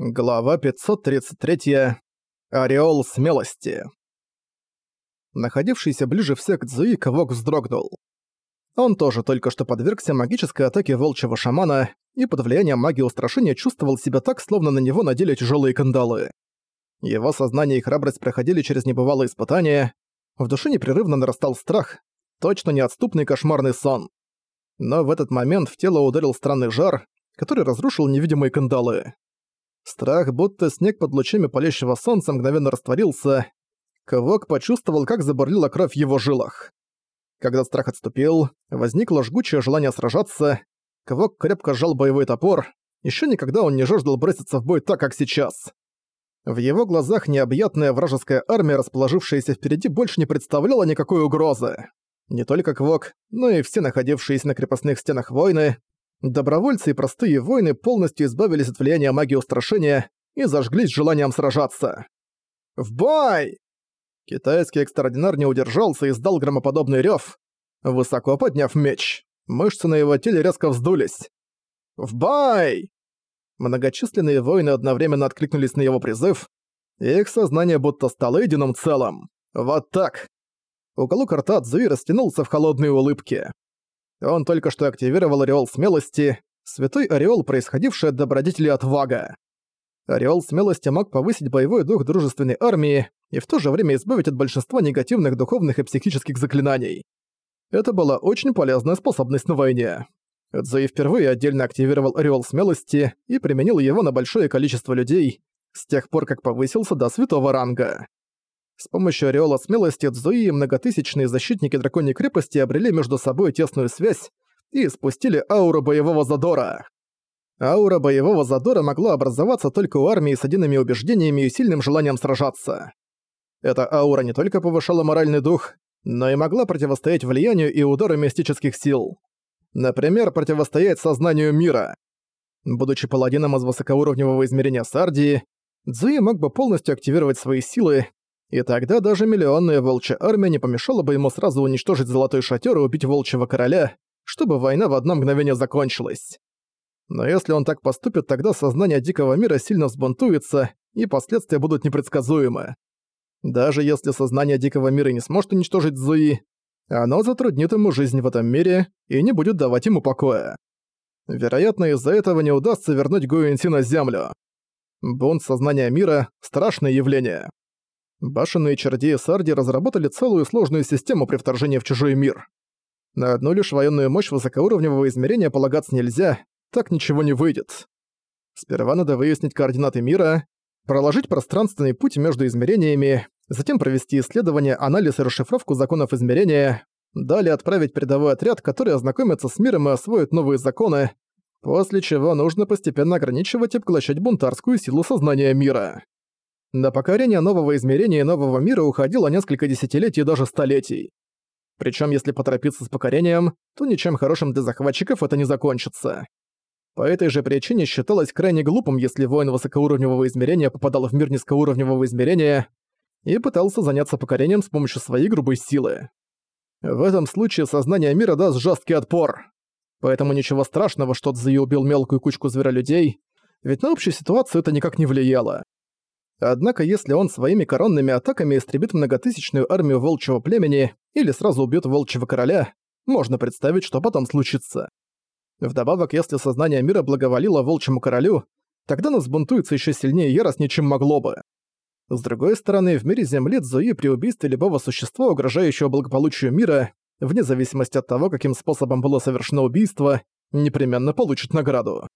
Глава 533. Ореол смелости. Находившийся ближе всех к Цзуи, Кавок вздрогнул. Он тоже только что подвергся магической атаке волчьего шамана и под влиянием магии устрашения чувствовал себя так, словно на него надели тяжелые кандалы. Его сознание и храбрость проходили через небывалые испытания, в душе непрерывно нарастал страх, точно неотступный кошмарный сон. Но в этот момент в тело ударил странный жар, который разрушил невидимые кандалы. Страх, будто снег под лучами палящего солнца мгновенно растворился. Квок почувствовал, как забурлила кровь в его жилах. Когда страх отступил, возникло жгучее желание сражаться. Квок крепко сжал боевой топор. Еще никогда он не жаждал броситься в бой так, как сейчас. В его глазах необъятная вражеская армия, расположившаяся впереди, больше не представляла никакой угрозы. Не только Квок, но и все находившиеся на крепостных стенах войны, Добровольцы и простые воины полностью избавились от влияния магии устрашения и зажглись желанием сражаться. «В бой!» Китайский экстраординар не удержался и издал громоподобный рёв, высоко подняв меч. Мышцы на его теле резко вздулись. «В бой!» Многочисленные воины одновременно откликнулись на его призыв, и их сознание будто стало единым целым. Вот так. Уголок рта Цзуи растянулся в холодной улыбке. Он только что активировал ореол смелости, святой ореол, происходивший от добродетели отвага. Ореол смелости мог повысить боевой дух дружественной армии и в то же время избавить от большинства негативных духовных и психических заклинаний. Это была очень полезная способность на войне. Цзуи впервые отдельно активировал ореол смелости и применил его на большое количество людей с тех пор, как повысился до святого ранга. С помощью ореола смелости Цзуи и многотысячные защитники драконьей крепости обрели между собой тесную связь и спустили ауру боевого задора. Аура боевого задора могла образоваться только у армии с едиными убеждениями и сильным желанием сражаться. Эта аура не только повышала моральный дух, но и могла противостоять влиянию и удару мистических сил. Например, противостоять сознанию мира. Будучи паладином из высокоуровневого измерения Сардии, Цзуи мог бы полностью активировать свои силы, и тогда даже миллионная волчья армия не помешала бы ему сразу уничтожить Золотой Шатер и убить Волчьего Короля, чтобы война в одно мгновение закончилась. Но если он так поступит, тогда сознание Дикого Мира сильно взбунтуется, и последствия будут непредсказуемы. Даже если сознание Дикого Мира не сможет уничтожить Зуи, оно затруднит ему жизнь в этом мире и не будет давать ему покоя. Вероятно, из-за этого не удастся вернуть Гуинси на Землю. Бунт сознания мира – страшное явление. Башенные чародеи Сарди разработали целую сложную систему при вторжении в чужой мир. На одну лишь военную мощь высокоуровневого измерения полагаться нельзя, так ничего не выйдет. Сперва надо выяснить координаты мира, проложить пространственный путь между измерениями, затем провести исследование, анализ и расшифровку законов измерения, далее отправить передовой отряд, который ознакомится с миром и освоит новые законы, после чего нужно постепенно ограничивать и поглощать бунтарскую силу сознания мира. На покорение нового измерения и нового мира уходило несколько десятилетий и даже столетий. Причем, если поторопиться с покорением, то ничем хорошим для захватчиков это не закончится. По этой же причине считалось крайне глупым, если воин высокоуровневого измерения попадал в мир низкоуровневого измерения и пытался заняться покорением с помощью своей грубой силы. В этом случае сознание мира даст жесткий отпор. Поэтому ничего страшного, что Цзуи убил мелкую кучку зверолюдей, ведь на общую ситуацию это никак не влияло. Однако если он своими коронными атаками истребит многотысячную армию волчьего племени или сразу убьет волчьего короля, можно представить, что потом случится. Вдобавок, если сознание мира благоволило волчьему королю, тогда нас бунтуется еще сильнее яростнее, чем могло бы. С другой стороны, в мире Земли Цзуи при убийстве любого существа, угрожающего благополучию мира, вне зависимости от того, каким способом было совершено убийство, непременно получит награду.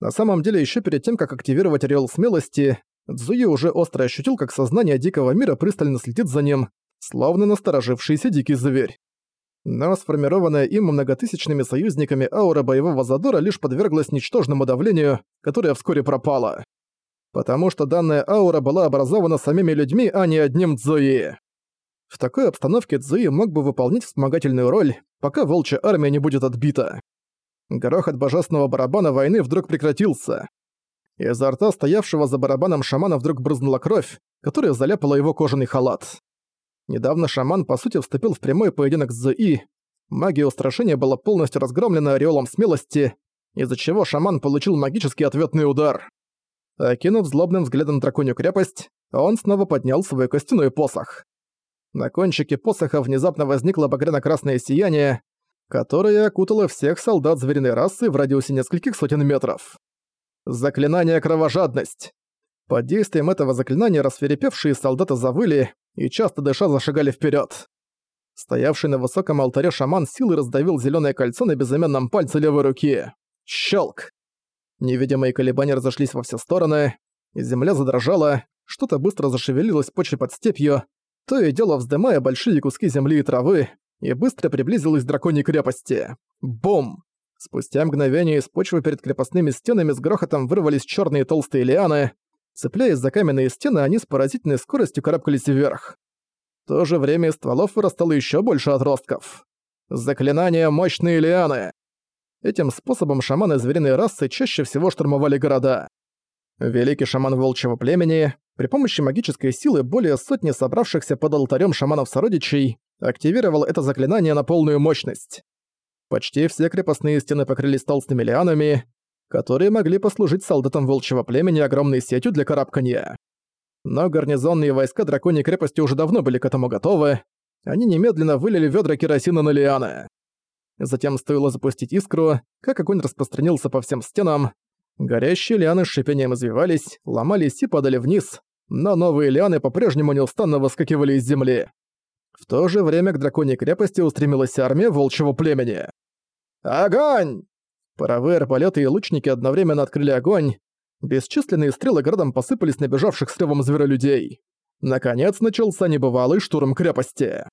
На самом деле, еще перед тем, как активировать Ореол Смелости, Цзуи уже остро ощутил, как сознание дикого мира пристально следит за ним, словно насторожившийся дикий зверь. Но сформированная им многотысячными союзниками аура боевого задора лишь подверглась ничтожному давлению, которое вскоре пропало. Потому что данная аура была образована самими людьми, а не одним Цзуи. В такой обстановке Цзуи мог бы выполнять вспомогательную роль, пока волчья армия не будет отбита. Грохот божественного барабана войны вдруг прекратился. Изо рта стоявшего за барабаном шамана вдруг брызнула кровь, которая заляпала его кожаный халат. Недавно шаман, по сути, вступил в прямой поединок с Зуи. Магия устрашения была полностью разгромлена ореолом смелости, из-за чего шаман получил магический ответный удар. Окинув злобным взглядом драконью крепость, он снова поднял свой костяной посох. На кончике посоха внезапно возникло багряно-красное сияние, которое окутало всех солдат звериной расы в радиусе нескольких сотен метров. Заклинание «Кровожадность». Под действием этого заклинания расферепевшие солдаты завыли и часто дыша зашагали вперед. Стоявший на высоком алтаре шаман силой раздавил зеленое кольцо на безымянном пальце левой руки. Щелк! Невидимые колебания разошлись во все стороны, земля задрожала, что-то быстро зашевелилось почве под степью, то и дело вздымая большие куски земли и травы, и быстро приблизилась к драконьей крепости. Бум! Спустя мгновение из почвы перед крепостными стенами с грохотом вырвались черные толстые лианы. Цепляясь за каменные стены, они с поразительной скоростью карабкались вверх. В то же время из стволов вырастало еще больше отростков. Заклинание «Мощные лианы». Этим способом шаманы звериной расы чаще всего штурмовали города. Великий шаман волчьего племени, при помощи магической силы более сотни собравшихся под алтарем шаманов-сородичей, активировал это заклинание на полную мощность. Почти все крепостные стены покрылись толстыми лианами, которые могли послужить солдатам волчьего племени огромной сетью для карабканья. Но гарнизонные войска драконьей крепости уже давно были к этому готовы. Они немедленно вылили ведра керосина на лианы. Затем стоило запустить искру, как огонь распространился по всем стенам. Горящие лианы с шипением извивались, ломались и падали вниз, но новые лианы по-прежнему неустанно выскакивали из земли. В то же время к драконьей крепости устремилась армия волчьего племени. «Огонь!» Паровые арбалеты и лучники одновременно открыли огонь. Бесчисленные стрелы градом посыпались на бежавших с ревом зверолюдей. Наконец начался небывалый штурм крепости.